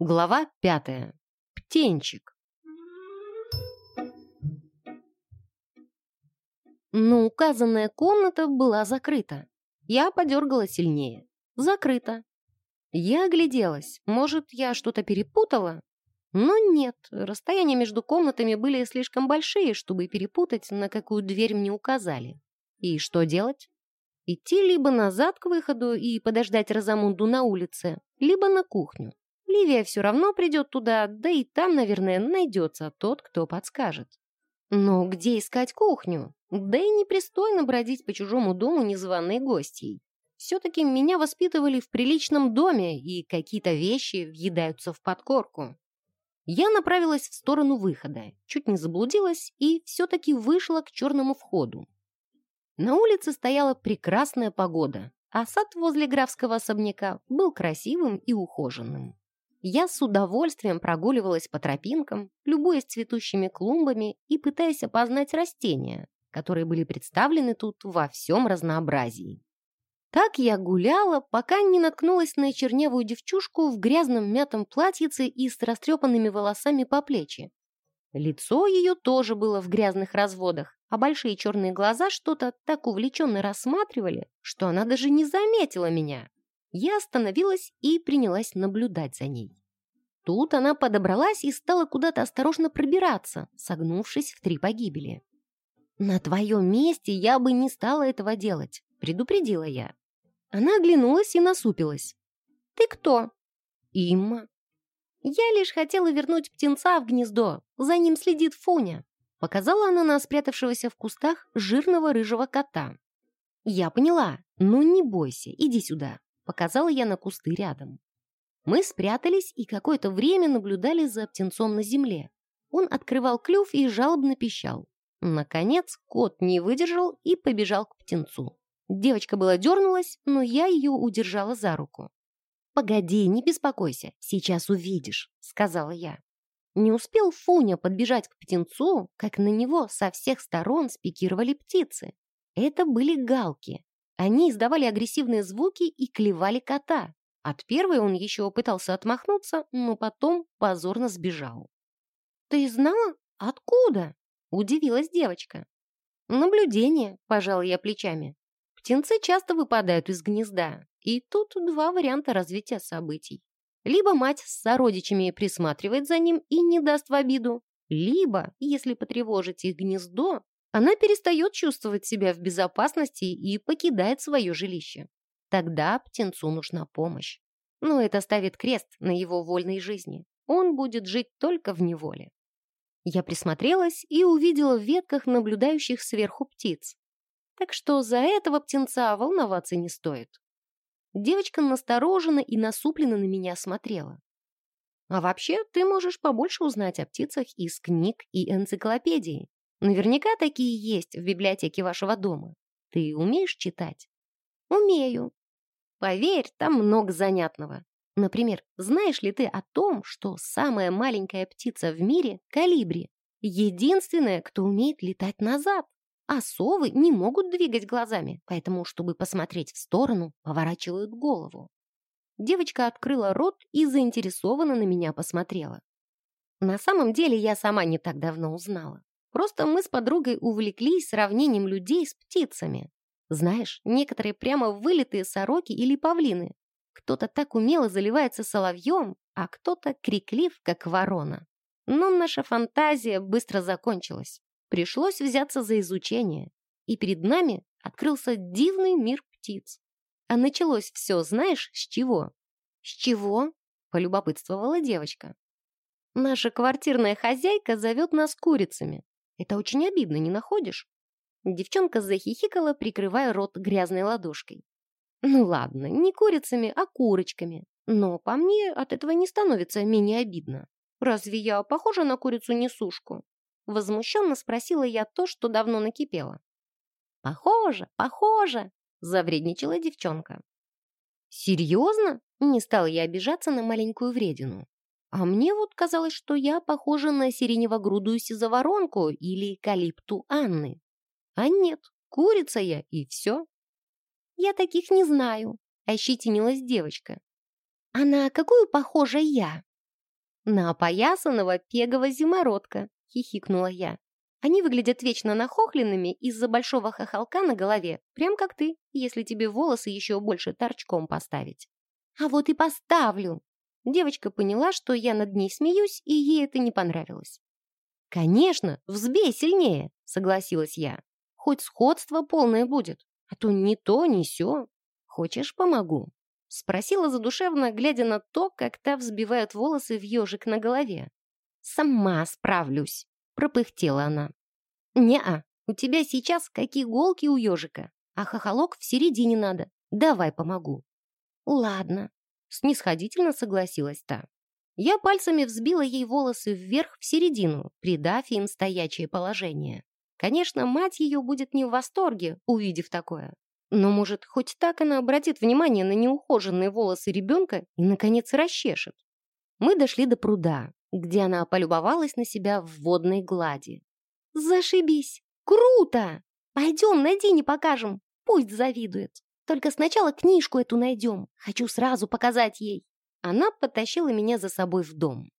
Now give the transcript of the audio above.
Глава пятая. Птенчик. Но указанная комната была закрыта. Я подергала сильнее. Закрыта. Я огляделась. Может, я что-то перепутала? Но нет, расстояния между комнатами были слишком большие, чтобы перепутать, на какую дверь мне указали. И что делать? Идти либо назад к выходу и подождать Розамунду на улице, либо на кухню. Ливия все равно придет туда, да и там, наверное, найдется тот, кто подскажет. Но где искать кухню? Да и непристойно бродить по чужому дому незваной гостьей. Все-таки меня воспитывали в приличном доме, и какие-то вещи въедаются в подкорку. Я направилась в сторону выхода, чуть не заблудилась и все-таки вышла к черному входу. На улице стояла прекрасная погода, а сад возле графского особняка был красивым и ухоженным. Я с удовольствием прогуливалась по тропинкам, любуясь цветущими клумбами и пытаясь опознать растения, которые были представлены тут во всем разнообразии. Так я гуляла, пока не наткнулась на чернявую девчушку в грязном мятом платьице и с растрепанными волосами по плечи. Лицо ее тоже было в грязных разводах, а большие черные глаза что-то так увлеченно рассматривали, что она даже не заметила меня. Я остановилась и принялась наблюдать за ней. Тут она подобралась и стала куда-то осторожно пробираться, согнувшись в три погибели. «На твоем месте я бы не стала этого делать», — предупредила я. Она оглянулась и насупилась. «Ты кто?» «Имма». «Я лишь хотела вернуть птенца в гнездо. За ним следит Фуня». Показала она на спрятавшегося в кустах жирного рыжего кота. «Я поняла. Ну не бойся, иди сюда». Показала я на кусты рядом. Мы спрятались и какое-то время наблюдали за птенцом на земле. Он открывал клюв и жалобно пищал. Наконец кот не выдержал и побежал к птенцу. Девочка была дернулась, но я ее удержала за руку. «Погоди, не беспокойся, сейчас увидишь», — сказала я. Не успел Фуня подбежать к птенцу, как на него со всех сторон спикировали птицы. Это были галки. Они издавали агрессивные звуки и клевали кота. От первой он еще пытался отмахнуться, но потом позорно сбежал. «Ты знала? Откуда?» – удивилась девочка. «Наблюдение», – пожал я плечами. «Птенцы часто выпадают из гнезда, и тут два варианта развития событий. Либо мать с сородичами присматривает за ним и не даст в обиду, либо, если потревожить их гнездо, она перестает чувствовать себя в безопасности и покидает свое жилище. Тогда птенцу нужна помощь. Но это ставит крест на его вольной жизни. Он будет жить только в неволе. Я присмотрелась и увидела в ветках наблюдающих сверху птиц. Так что за этого птенца волноваться не стоит. Девочка настороженно и насупленно на меня смотрела. А вообще, ты можешь побольше узнать о птицах из книг и энциклопедии. Наверняка такие есть в библиотеке вашего дома. Ты умеешь читать? Умею. Поверь, там много занятного. Например, знаешь ли ты о том, что самая маленькая птица в мире — калибри? Единственная, кто умеет летать назад. А совы не могут двигать глазами, поэтому, чтобы посмотреть в сторону, поворачивают голову. Девочка открыла рот и заинтересованно на меня посмотрела. На самом деле я сама не так давно узнала. Просто мы с подругой увлеклись сравнением людей с птицами. Знаешь, некоторые прямо вылитые сороки или павлины. Кто-то так умело заливается соловьем, а кто-то криклив, как ворона. Но наша фантазия быстро закончилась. Пришлось взяться за изучение, и перед нами открылся дивный мир птиц. А началось все, знаешь, с чего? С чего? Полюбопытствовала девочка. Наша квартирная хозяйка зовет нас курицами. Это очень обидно, не находишь? Девчонка захихикала, прикрывая рот грязной ладошкой. Ну ладно, не курицами, а курочками. Но по мне от этого не становится менее обидно. Разве я похожа на курицу-несушку? Возмущенно спросила я то, что давно накипело. «Похоже, похоже!» — завредничала девчонка. «Серьезно?» — не стала я обижаться на маленькую вредину. А мне вот казалось, что я похожа на сиренево-грудую сизоворонку или калипту Анны. А нет, курица я, и все. «Я таких не знаю», — ощетинилась девочка. «А на какую похожа я?» На опоясанного пегого зимородка, хихикнула я. Они выглядят вечно нахохленными из-за большого хохолка на голове, прям как ты, если тебе волосы еще больше торчком поставить. А вот и поставлю. Девочка поняла, что я над ней смеюсь, и ей это не понравилось. «Конечно, взбей сильнее», — согласилась я. «Хоть сходство полное будет, а то ни то, ни сё. Хочешь, помогу?» Спросила задушевно, глядя на то, как та взбивает волосы в ежик на голове. «Сама справлюсь», — пропыхтела она. «Не-а, у тебя сейчас как иголки у ежика, а хохолок в середине надо. Давай помогу». «Ладно», — снисходительно согласилась та. Я пальцами взбила ей волосы вверх в середину, придав им стоячее положение. Конечно, мать ее будет не в восторге, увидев такое. Но, может, хоть так она обратит внимание на неухоженные волосы ребенка и, наконец, расчешет. Мы дошли до пруда, где она полюбовалась на себя в водной глади. «Зашибись! Круто! Пойдем, Надине покажем, пусть завидует. Только сначала книжку эту найдем, хочу сразу показать ей». Она потащила меня за собой в дом.